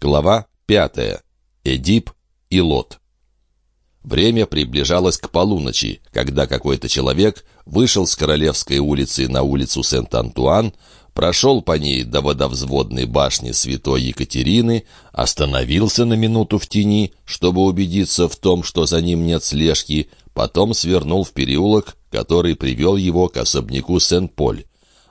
Глава пятая. Эдип и Лот. Время приближалось к полуночи, когда какой-то человек вышел с Королевской улицы на улицу Сент-Антуан, прошел по ней до водовзводной башни Святой Екатерины, остановился на минуту в тени, чтобы убедиться в том, что за ним нет слежки, потом свернул в переулок, который привел его к особняку Сен-Поль.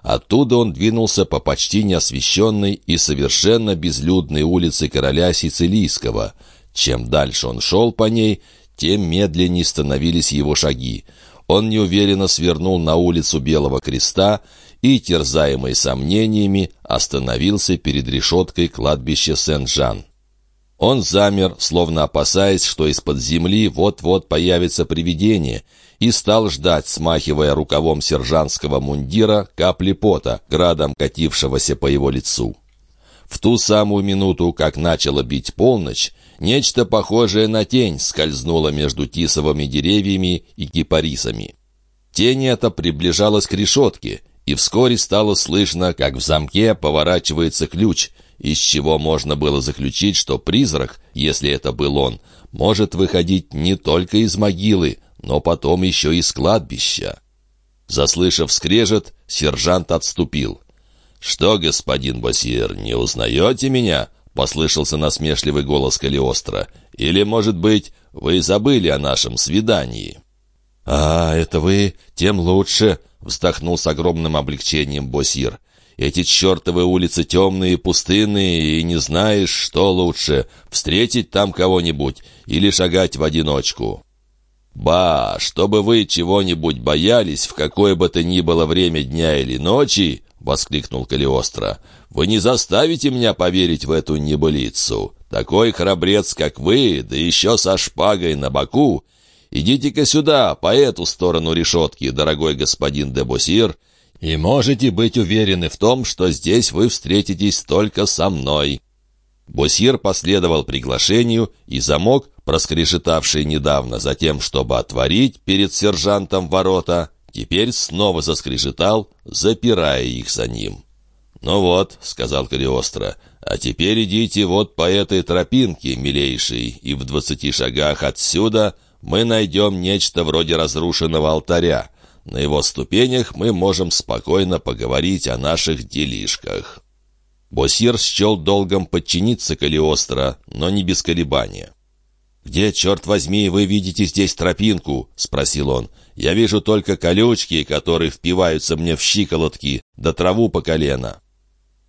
Оттуда он двинулся по почти неосвещенной и совершенно безлюдной улице короля Сицилийского. Чем дальше он шел по ней, тем медленнее становились его шаги. Он неуверенно свернул на улицу Белого Креста и, терзаемый сомнениями, остановился перед решеткой кладбища Сен-Жан. Он замер, словно опасаясь, что из-под земли вот-вот появится привидение, и стал ждать, смахивая рукавом сержантского мундира капли пота, градом катившегося по его лицу. В ту самую минуту, как начало бить полночь, нечто похожее на тень скользнуло между тисовыми деревьями и кипарисами. Тень эта приближалась к решетке, и вскоре стало слышно, как в замке поворачивается ключ, из чего можно было заключить, что призрак, если это был он, может выходить не только из могилы, но потом еще из кладбища. Заслышав скрежет, сержант отступил. «Что, господин Босьер, не узнаете меня?» — послышался насмешливый голос Калиостро. «Или, может быть, вы забыли о нашем свидании?» «А, это вы, тем лучше», — вздохнул с огромным облегчением Босьер. «Эти чертовы улицы темные, пустынные, и не знаешь, что лучше — встретить там кого-нибудь или шагать в одиночку». «Ба, чтобы вы чего-нибудь боялись в какое бы то ни было время дня или ночи!» — воскликнул Калиостро. «Вы не заставите меня поверить в эту небылицу. Такой храбрец, как вы, да еще со шпагой на боку. Идите-ка сюда, по эту сторону решетки, дорогой господин де Босир, и можете быть уверены в том, что здесь вы встретитесь только со мной». Босир последовал приглашению, и замок, проскрешетавший недавно за тем, чтобы отворить перед сержантом ворота, теперь снова заскрешетал, запирая их за ним. «Ну вот», — сказал Калиостро, — «а теперь идите вот по этой тропинке, милейший, и в двадцати шагах отсюда мы найдем нечто вроде разрушенного алтаря. На его ступенях мы можем спокойно поговорить о наших делишках». Босир счел долгом подчиниться Калиостро, но не без колебания. «Где, черт возьми, вы видите здесь тропинку?» — спросил он. «Я вижу только колючки, которые впиваются мне в щиколотки, да траву по колено».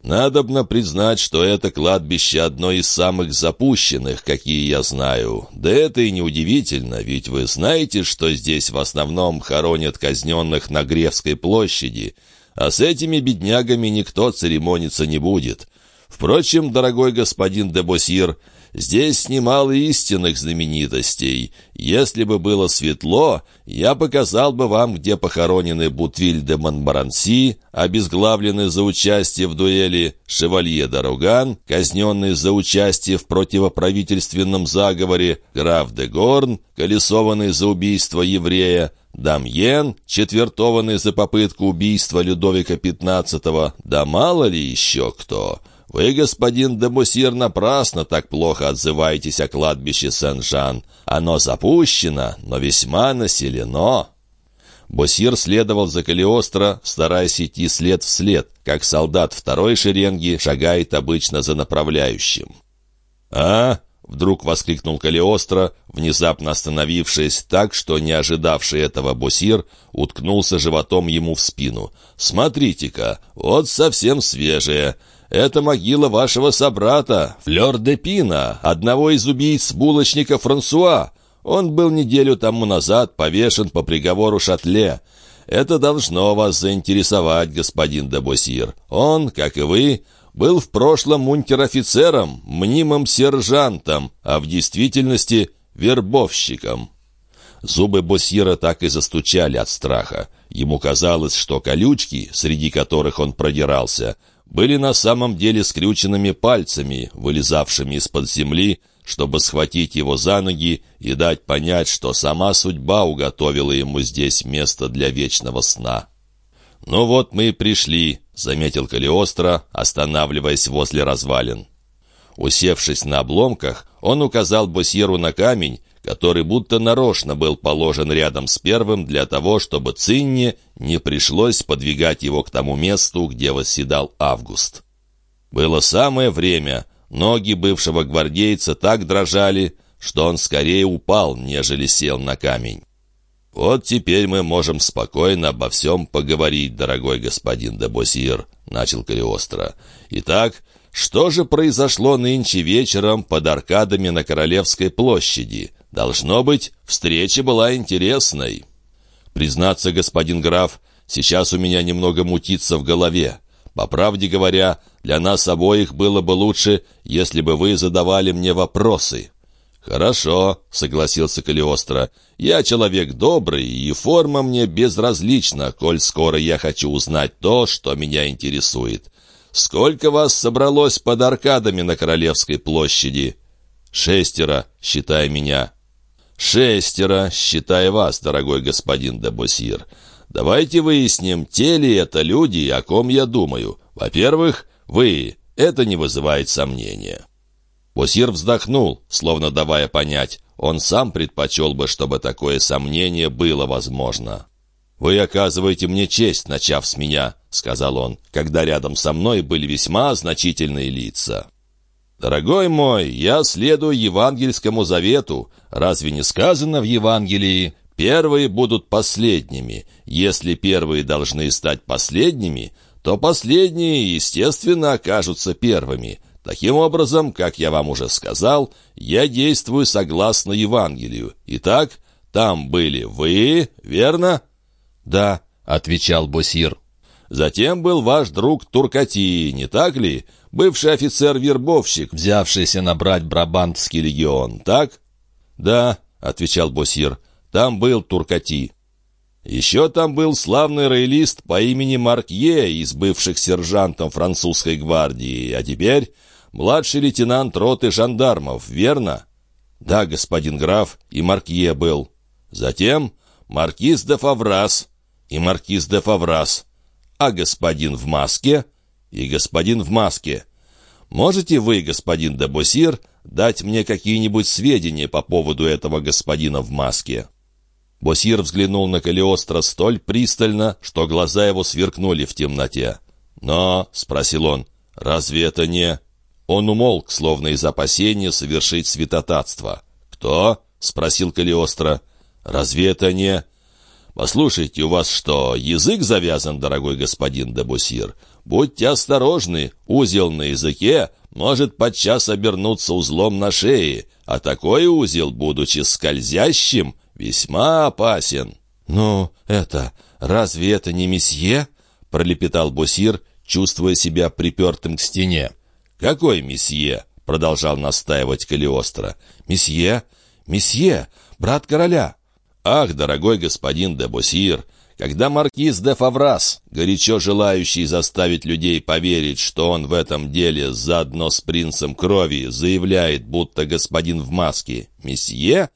«Надобно признать, что это кладбище одно из самых запущенных, какие я знаю. Да это и неудивительно, ведь вы знаете, что здесь в основном хоронят казненных на Гревской площади, а с этими беднягами никто церемониться не будет. Впрочем, дорогой господин де Босир, Здесь немало истинных знаменитостей. Если бы было светло, я показал бы вам, где похоронены Бутвиль де Монбаранси, обезглавленный за участие в дуэли Шевалье Дороган, казненный за участие в противоправительственном заговоре граф де Горн, колесованный за убийство еврея, Дамьен, четвертованный за попытку убийства Людовика XV, да мало ли еще кто. «Вы, господин де Мусир, напрасно так плохо отзываетесь о кладбище Сен-Жан. Оно запущено, но весьма населено». Босир следовал за Калиостро, стараясь идти след в след, как солдат второй шеренги шагает обычно за направляющим. «А?» — вдруг воскликнул Калиостро, внезапно остановившись так, что не ожидавший этого Босир уткнулся животом ему в спину. «Смотрите-ка, вот совсем свежее. Это могила вашего собрата, Флёр де Пина, одного из убийц булочника Франсуа. Он был неделю тому назад повешен по приговору Шатле. Это должно вас заинтересовать, господин де Босир. Он, как и вы, был в прошлом унтер-офицером, мнимым сержантом, а в действительности вербовщиком. Зубы Босира так и застучали от страха. Ему казалось, что колючки, среди которых он продирался, были на самом деле скрюченными пальцами, вылезавшими из-под земли, чтобы схватить его за ноги и дать понять, что сама судьба уготовила ему здесь место для вечного сна. «Ну вот мы и пришли», — заметил Калиостро, останавливаясь возле развалин. Усевшись на обломках, он указал Босьеру на камень, который будто нарочно был положен рядом с первым для того, чтобы Цинне не пришлось подвигать его к тому месту, где восседал Август. Было самое время, ноги бывшего гвардейца так дрожали, что он скорее упал, нежели сел на камень. «Вот теперь мы можем спокойно обо всем поговорить, дорогой господин де Босир», — начал Калиостро. «Итак, что же произошло нынче вечером под аркадами на Королевской площади? Должно быть, встреча была интересной». «Признаться, господин граф, сейчас у меня немного мутится в голове. По правде говоря, для нас обоих было бы лучше, если бы вы задавали мне вопросы». «Хорошо», — согласился Калиостро. «Я человек добрый, и форма мне безразлична, коль скоро я хочу узнать то, что меня интересует. Сколько вас собралось под аркадами на Королевской площади?» «Шестеро, считай меня». «Шестеро, считай вас, дорогой господин де Босир. Давайте выясним, те ли это люди, о ком я думаю. Во-первых, вы. Это не вызывает сомнения». Босир вздохнул, словно давая понять, он сам предпочел бы, чтобы такое сомнение было возможно. «Вы оказываете мне честь, начав с меня», — сказал он, когда рядом со мной были весьма значительные лица. «Дорогой мой, я следую евангельскому завету. Разве не сказано в Евангелии, первые будут последними? Если первые должны стать последними, то последние, естественно, окажутся первыми. Таким образом, как я вам уже сказал, я действую согласно Евангелию. Итак, там были вы, верно?» «Да», — отвечал Босир. «Затем был ваш друг Туркати, не так ли? Бывший офицер-вербовщик, взявшийся набрать Брабантский легион, так?» «Да», — отвечал Босир, — «там был Туркати». Еще там был славный роялист по имени Маркье из бывших сержантом французской гвардии, а теперь младший лейтенант роты жандармов, верно?» «Да, господин граф, и Маркье был». «Затем маркиз де Фаврас и маркиз де Фаврас. А господин в маске и господин в маске. Можете вы, господин де Босир, дать мне какие-нибудь сведения по поводу этого господина в маске?» Босир взглянул на Калиостро столь пристально, что глаза его сверкнули в темноте. «Но», — спросил он, — «разве это не...» Он умолк, словно из опасения совершить святотатство. «Кто?» — спросил Калиостро. «Разве это не...» «Послушайте, у вас что, язык завязан, дорогой господин Дебусир? Будьте осторожны, узел на языке может подчас обернуться узлом на шее, а такой узел, будучи скользящим, весьма опасен». «Ну, это... разве это не месье?» — пролепетал Бусир, чувствуя себя припертым к стене. «Какой месье?» — продолжал настаивать Калиостро. «Месье? Месье, брат короля». «Ах, дорогой господин де Босир, когда маркиз де Фаврас, горячо желающий заставить людей поверить, что он в этом деле заодно с принцем крови, заявляет, будто господин в маске, месье,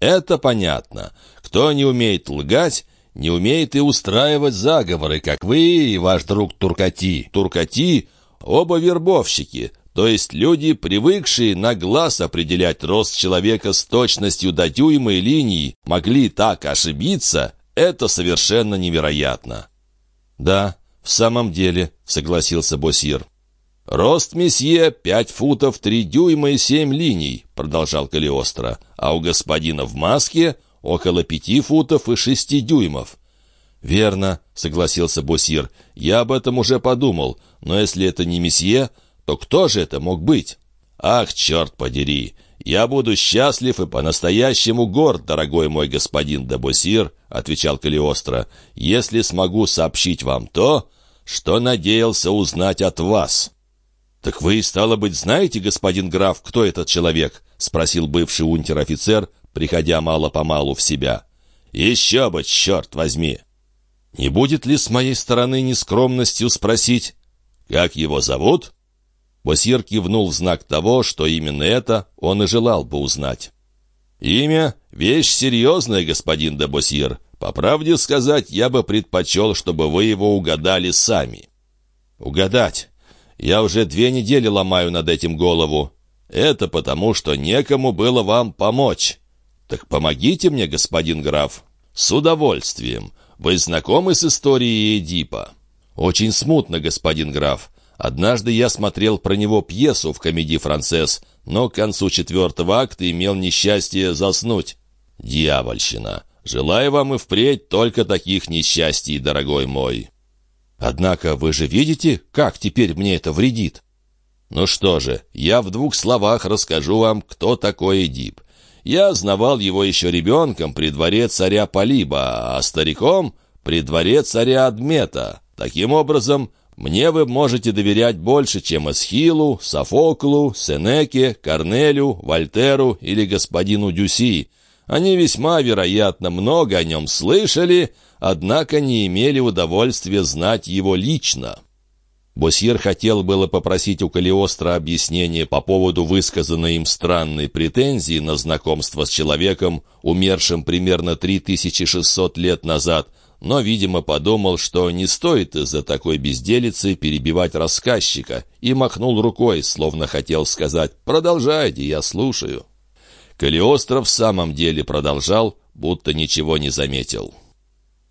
это понятно. Кто не умеет лгать, не умеет и устраивать заговоры, как вы и ваш друг Туркати. Туркати Оба вербовщики, то есть люди, привыкшие на глаз определять рост человека с точностью до дюймой линии, могли так ошибиться, это совершенно невероятно. «Да, в самом деле», — согласился Босир. «Рост месье — пять футов три дюйма и семь линий», — продолжал Калиостро, «а у господина в маске около пяти футов и шести дюймов. «Верно», — согласился Босир. «Я об этом уже подумал, но если это не месье, то кто же это мог быть?» «Ах, черт подери! Я буду счастлив и по-настоящему горд, дорогой мой господин де Босир», — отвечал Калиостро, «если смогу сообщить вам то, что надеялся узнать от вас». «Так вы, стало быть, знаете, господин граф, кто этот человек?» — спросил бывший унтер-офицер, приходя мало-помалу в себя. «Еще бы, черт возьми!» Не будет ли с моей стороны нескромностью спросить, как его зовут?» Босир кивнул в знак того, что именно это он и желал бы узнать. «Имя — вещь серьезная, господин де Босир. По правде сказать, я бы предпочел, чтобы вы его угадали сами». «Угадать? Я уже две недели ломаю над этим голову. Это потому, что некому было вам помочь. Так помогите мне, господин граф. С удовольствием. Вы знакомы с историей Эдипа? Очень смутно, господин граф. Однажды я смотрел про него пьесу в комедии «Францесс», но к концу четвертого акта имел несчастье заснуть. Дьявольщина. Желаю вам и впредь только таких несчастий, дорогой мой. Однако вы же видите, как теперь мне это вредит. Ну что же, я в двух словах расскажу вам, кто такой Эдип. Я знавал его еще ребенком при дворе царя Полиба, а стариком при дворе царя Адмета. Таким образом, мне вы можете доверять больше, чем Эсхилу, Софоклу, Сенеке, Корнелю, Вольтеру или господину Дюси. Они весьма, вероятно, много о нем слышали, однако не имели удовольствия знать его лично. Босьер хотел было попросить у Калиостро объяснение по поводу высказанной им странной претензии на знакомство с человеком, умершим примерно 3600 лет назад, но, видимо, подумал, что не стоит из-за такой безделицы перебивать рассказчика, и махнул рукой, словно хотел сказать «Продолжайте, я слушаю». Калиостро в самом деле продолжал, будто ничего не заметил.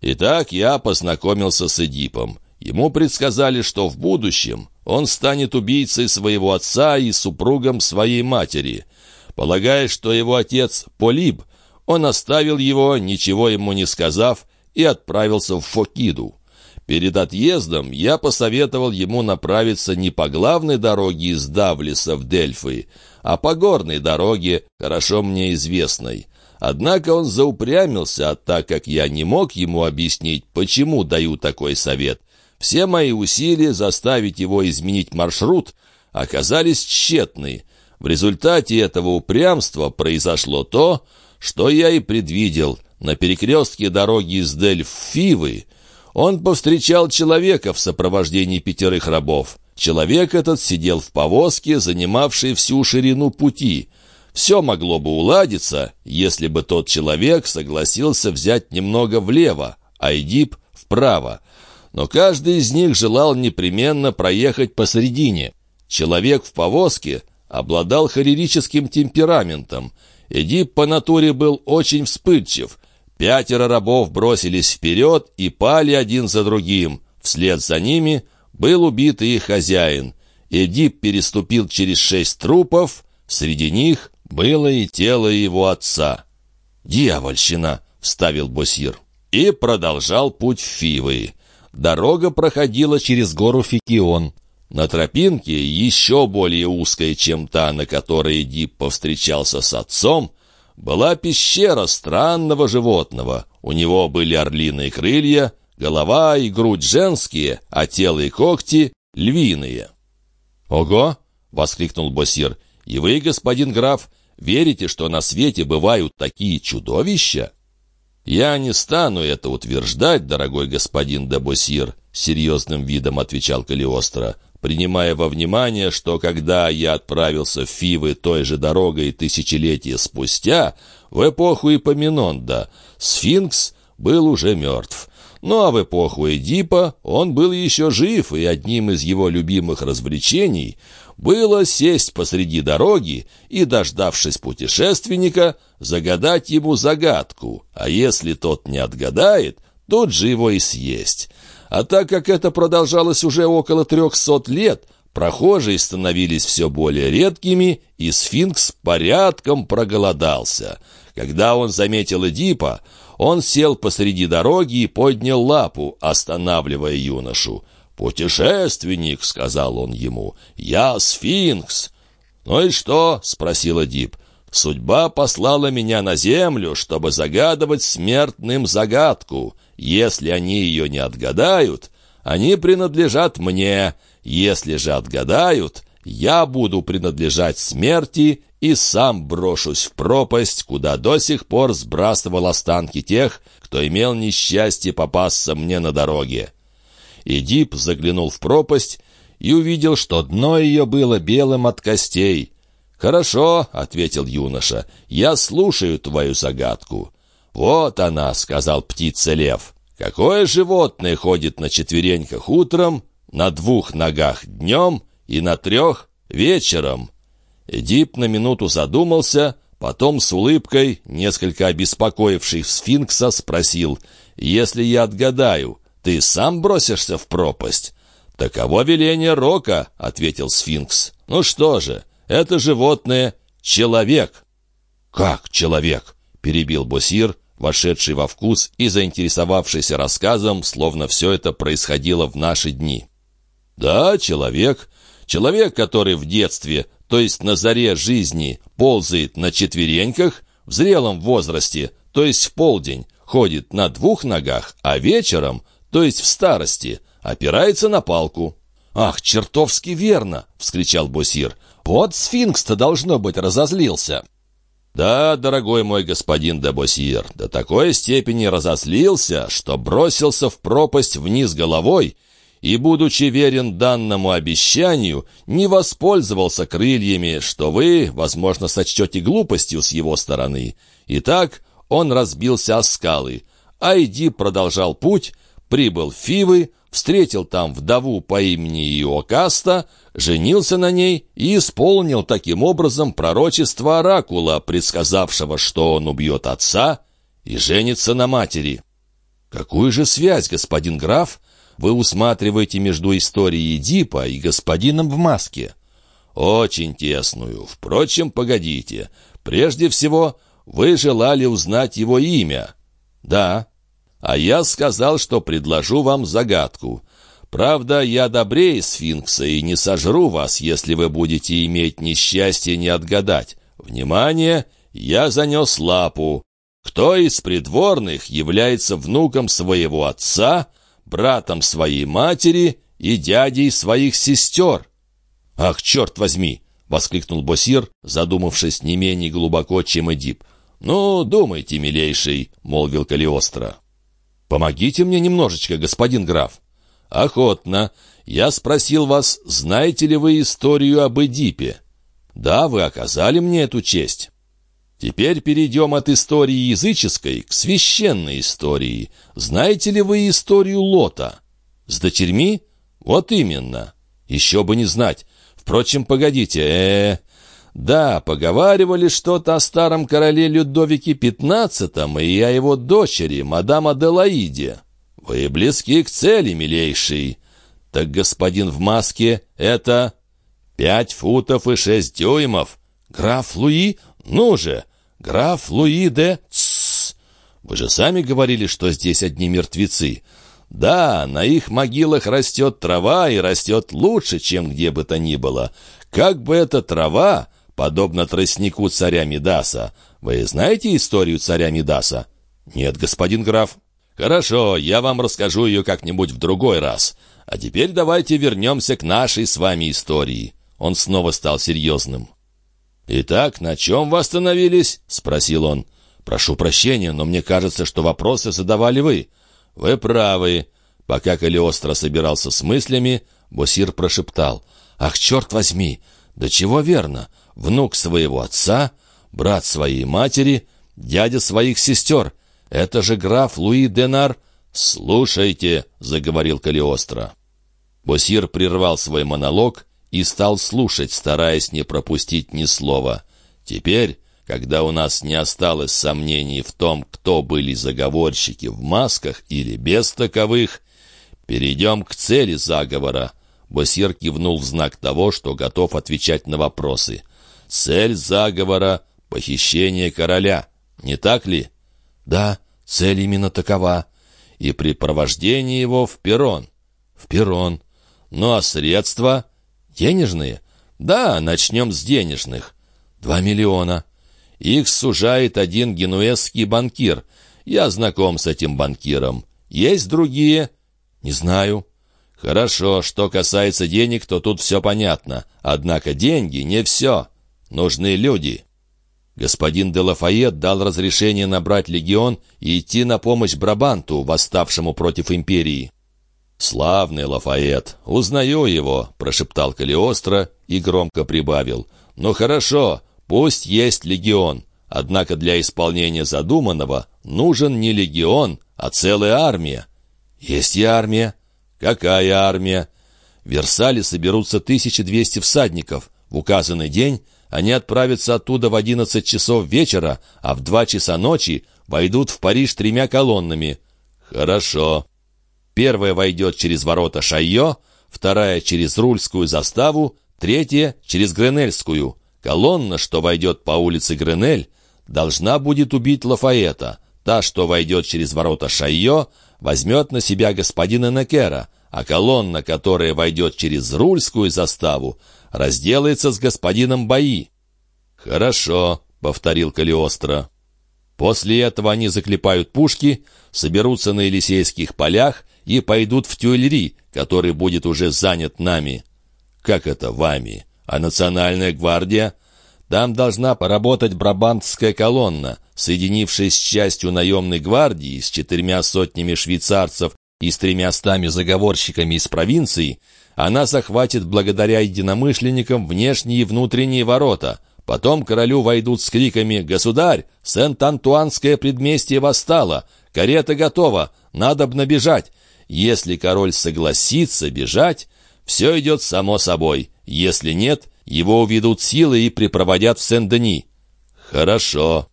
«Итак, я познакомился с Эдипом». Ему предсказали, что в будущем он станет убийцей своего отца и супругом своей матери. Полагая, что его отец Полиб, он оставил его, ничего ему не сказав, и отправился в Фокиду. Перед отъездом я посоветовал ему направиться не по главной дороге из Давлиса в Дельфы, а по горной дороге, хорошо мне известной. Однако он заупрямился, а так как я не мог ему объяснить, почему даю такой совет, все мои усилия заставить его изменить маршрут оказались тщетны. В результате этого упрямства произошло то, что я и предвидел. На перекрестке дороги из Дель в Фивы он повстречал человека в сопровождении пятерых рабов. Человек этот сидел в повозке, занимавшей всю ширину пути. Все могло бы уладиться, если бы тот человек согласился взять немного влево, а Эдип — вправо но каждый из них желал непременно проехать посредине. Человек в повозке обладал холерическим темпераментом. Эдип по натуре был очень вспыльчив. Пятеро рабов бросились вперед и пали один за другим. Вслед за ними был убит их хозяин. Эдип переступил через шесть трупов, среди них было и тело его отца. «Дьявольщина!» — вставил Босир. И продолжал путь в Фивы. Дорога проходила через гору Фикион. На тропинке, еще более узкой, чем та, на которой Дип повстречался с отцом, была пещера странного животного. У него были орлиные крылья, голова и грудь женские, а тело и когти — львиные. «Ого!» — воскликнул Босир. «И вы, господин граф, верите, что на свете бывают такие чудовища?» «Я не стану это утверждать, дорогой господин Дебосир», — серьезным видом отвечал Калиостро, принимая во внимание, что когда я отправился в Фивы той же дорогой тысячелетия спустя, в эпоху Ипоминонда, сфинкс был уже мертв. Ну а в эпоху Эдипа он был еще жив, и одним из его любимых развлечений было сесть посреди дороги и, дождавшись путешественника, загадать ему загадку, а если тот не отгадает, тут же его и съесть. А так как это продолжалось уже около трехсот лет, прохожие становились все более редкими, и сфинкс порядком проголодался. Когда он заметил Эдипа, он сел посреди дороги и поднял лапу, останавливая юношу. «Путешественник», — сказал он ему, — «я сфинкс». «Ну и что?» — спросил Эдип. «Судьба послала меня на землю, чтобы загадывать смертным загадку. Если они ее не отгадают, они принадлежат мне. Если же отгадают, я буду принадлежать смерти и сам брошусь в пропасть, куда до сих пор сбрасывал останки тех, кто имел несчастье попасться мне на дороге». Эдип заглянул в пропасть и увидел, что дно ее было белым от костей. «Хорошо», — ответил юноша, — «я слушаю твою загадку». «Вот она», — сказал птица-лев. «Какое животное ходит на четвереньках утром, на двух ногах днем и на трех вечером». Эдип на минуту задумался, потом с улыбкой, несколько обеспокоивший сфинкса, спросил, «Если я отгадаю, ты сам бросишься в пропасть?» «Таково веление Рока», — ответил сфинкс. «Ну что же, это животное — человек». «Как человек?» — перебил Босир, вошедший во вкус и заинтересовавшийся рассказом, словно все это происходило в наши дни. «Да, человек. Человек, который в детстве, то есть на заре жизни, ползает на четвереньках, в зрелом возрасте, то есть в полдень, ходит на двух ногах, а вечером, то есть в старости, опирается на палку». «Ах, чертовски верно!» — вскричал Босир. «Вот сфинкс-то, должно быть, разозлился». «Да, дорогой мой господин Дебосьер, до такой степени разослился, что бросился в пропасть вниз головой и, будучи верен данному обещанию, не воспользовался крыльями, что вы, возможно, сочтете глупостью с его стороны. Итак, он разбился о скалы. Айди продолжал путь, прибыл в Фивы, встретил там вдову по имени Иокаста, женился на ней и исполнил таким образом пророчество Оракула, предсказавшего, что он убьет отца и женится на матери. Какую же связь, господин граф, вы усматриваете между историей Дипа и господином в маске? Очень тесную. Впрочем, погодите. Прежде всего, вы желали узнать его имя. Да, а я сказал, что предложу вам загадку. Правда, я добрее сфинкса и не сожру вас, если вы будете иметь несчастье не отгадать. Внимание, я занес лапу. Кто из придворных является внуком своего отца, братом своей матери и дядей своих сестер? «Ах, черт возьми!» — воскликнул Босир, задумавшись не менее глубоко, чем Эдип. «Ну, думайте, милейший», — молвил Калиостро. «Помогите мне немножечко, господин граф». «Охотно. Я спросил вас, знаете ли вы историю об Эдипе?» «Да, вы оказали мне эту честь». Теперь перейдем от истории языческой к священной истории. Знаете ли вы историю Лота? С дочерьми? Вот именно. Еще бы не знать. Впрочем, погодите, э, -э да, поговаривали что-то о старом короле Людовике XV и о его дочери, мадам Аделаиде. Вы близки к цели, милейший. Так господин в маске — это пять футов и шесть дюймов. Граф Луи? Ну же, граф Луи де... Тссс! Вы же сами говорили, что здесь одни мертвецы. Да, на их могилах растет трава и растет лучше, чем где бы то ни было. Как бы эта трава подобно тростнику царя Мидаса. Вы знаете историю царя Мидаса? Нет, господин граф. Хорошо, я вам расскажу ее как-нибудь в другой раз. А теперь давайте вернемся к нашей с вами истории. Он снова стал серьезным. «Итак, на чем вы остановились?» — спросил он. «Прошу прощения, но мне кажется, что вопросы задавали вы». «Вы правы». Пока Калиостро собирался с мыслями, Босир прошептал. «Ах, черт возьми! Да чего верно! Внук своего отца, брат своей матери, дядя своих сестер. Это же граф Луи Денар. «Слушайте», — заговорил Калиостро. Босир прервал свой монолог и стал слушать, стараясь не пропустить ни слова. Теперь, когда у нас не осталось сомнений в том, кто были заговорщики в масках или без таковых, перейдем к цели заговора. Босир кивнул в знак того, что готов отвечать на вопросы. Цель заговора — похищение короля, не так ли? Да, цель именно такова. И припровождение его в Перрон. В Перрон. Ну а средства? Денежные? Да, начнем с денежных. Два миллиона. Их сужает один генуэзский банкир. Я знаком с этим банкиром. Есть другие? Не знаю. Хорошо, что касается денег, то тут все понятно. Однако деньги не все. Нужны люди. Господин де Лафайет дал разрешение набрать легион и идти на помощь Брабанту, восставшему против империи. «Славный Лафайет! Узнаю его!» — прошептал Калиостро и громко прибавил. «Ну хорошо, пусть есть легион. Однако для исполнения задуманного нужен не легион, а целая армия». «Есть и армия». «Какая армия?» В Версале соберутся 1200 всадников. В указанный день они отправятся оттуда в 11 часов вечера, а в 2 часа ночи войдут в Париж тремя колоннами. Хорошо. Первая войдет через ворота Шайо, вторая через Рульскую заставу, третья через Гренельскую. Колонна, что войдет по улице Гренель, должна будет убить Лафаэта. Та, что войдет через ворота Шайо, возьмет на себя господина Некера, а колонна, которая войдет через Рульскую заставу, разделается с господином Баи. «Хорошо», — повторил Калиостро. После этого они заклепают пушки, соберутся на Елисейских полях и пойдут в Тюэльри, который будет уже занят нами. Как это вами? А национальная гвардия? Там должна поработать брабантская колонна, соединившись с частью наемной гвардии, с четырьмя сотнями швейцарцев и с тремястами заговорщиками из провинции, она захватит благодаря единомышленникам внешние и внутренние ворота. Потом королю войдут с криками «Государь! Сент-Антуанское предместье восстало! Карета готова! Надобно бежать!» Если король согласится бежать, все идет само собой. Если нет, его уведут силы и припроводят в Сен-Дени. Хорошо.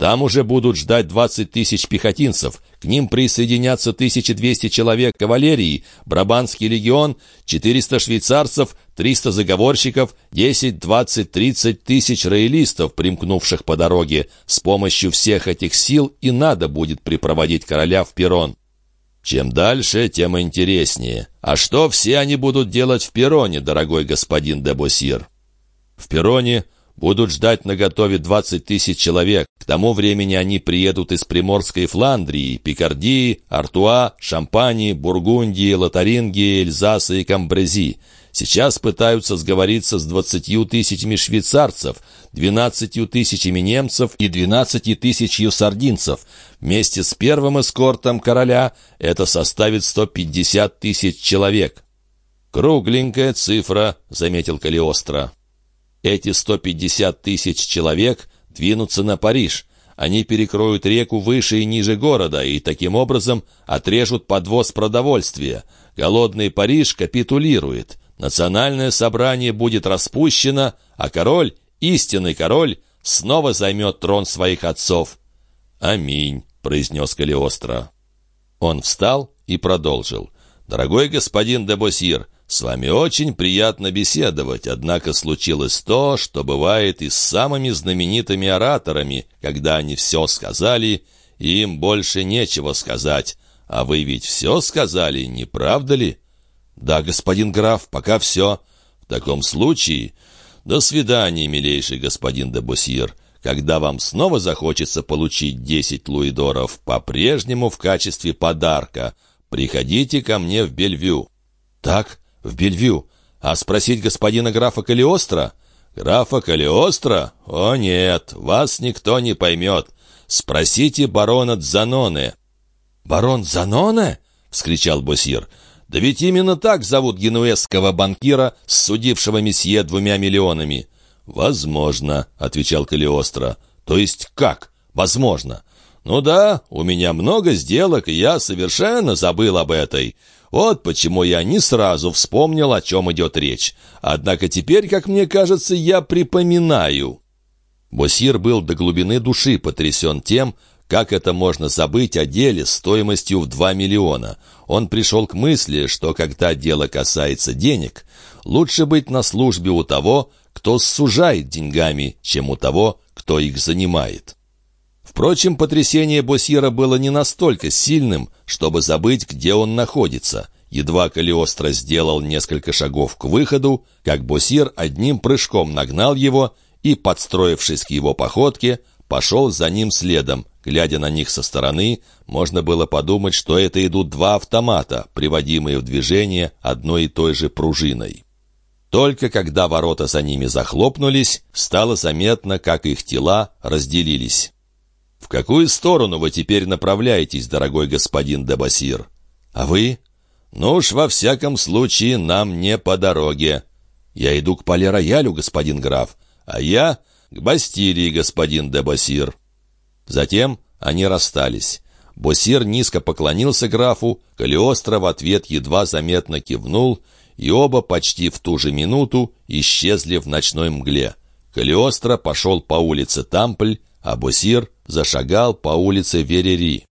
Там уже будут ждать 20 тысяч пехотинцев. К ним присоединятся 1200 человек кавалерии, Брабанский легион, 400 швейцарцев, 300 заговорщиков, 10, 20, 30 тысяч роялистов, примкнувших по дороге. С помощью всех этих сил и надо будет припроводить короля в Перрон. Чем дальше, тем интереснее. А что все они будут делать в Перроне, дорогой господин де Босир? В Перроне Будут ждать на готове 20 тысяч человек. К тому времени они приедут из Приморской Фландрии, Пикардии, Артуа, Шампании, Бургундии, Лотарингии, Эльзаса и Камбрези. Сейчас пытаются сговориться с 20 тысячами швейцарцев, 12 тысячами немцев и 12 тысячью сардинцев. Вместе с первым эскортом короля это составит 150 тысяч человек. «Кругленькая цифра», — заметил Калиостро. Эти 150 тысяч человек двинутся на Париж. Они перекроют реку выше и ниже города и таким образом отрежут подвоз продовольствия. Голодный Париж капитулирует. Национальное собрание будет распущено, а король, истинный король, снова займет трон своих отцов. «Аминь», — произнес Калиостро. Он встал и продолжил. «Дорогой господин де Босир, с вами очень приятно беседовать, однако случилось то, что бывает и с самыми знаменитыми ораторами, когда они все сказали, и им больше нечего сказать. А вы ведь все сказали, не правда ли? Да, господин граф, пока все. В таком случае, до свидания, милейший господин де Босьер. Когда вам снова захочется получить десять луидоров по-прежнему в качестве подарка, приходите ко мне в Бельвю. Так, в Бельвю. А спросить господина графа Калиостро? Графа Калиостро? О нет, вас никто не поймет. Спросите барона Дзаноне. Барон Дзаноне? вскричал Босир. Да ведь именно так зовут генуэзского банкира, судившего месье двумя миллионами. «Возможно», — отвечал Калиостро. «То есть как? Возможно. Ну да, у меня много сделок, и я совершенно забыл об этой. Вот почему я не сразу вспомнил, о чем идет речь. Однако теперь, как мне кажется, я припоминаю». Босир был до глубины души потрясен тем, как это можно забыть о деле стоимостью в 2 миллиона. Он пришел к мысли, что когда дело касается денег, лучше быть на службе у того, кто сужает деньгами, чем у того, кто их занимает. Впрочем, потрясение Босьера было не настолько сильным, чтобы забыть, где он находится. Едва Калиостро сделал несколько шагов к выходу, как Босьер одним прыжком нагнал его и, подстроившись к его походке, пошел за ним следом. Глядя на них со стороны, можно было подумать, что это идут два автомата, приводимые в движение одной и той же пружиной. Только когда ворота за ними захлопнулись, стало заметно, как их тела разделились. «В какую сторону вы теперь направляетесь, дорогой господин Дебасир? А вы?» «Ну уж, во всяком случае, нам не по дороге. Я иду к поле-роялю, господин граф, а я к Бастилии, господин Дебасир». Затем они расстались. Босир низко поклонился графу, Калиостро в ответ едва заметно кивнул, и оба почти в ту же минуту исчезли в ночной мгле. Калиостро пошел по улице Тампль, а Босир зашагал по улице Верери.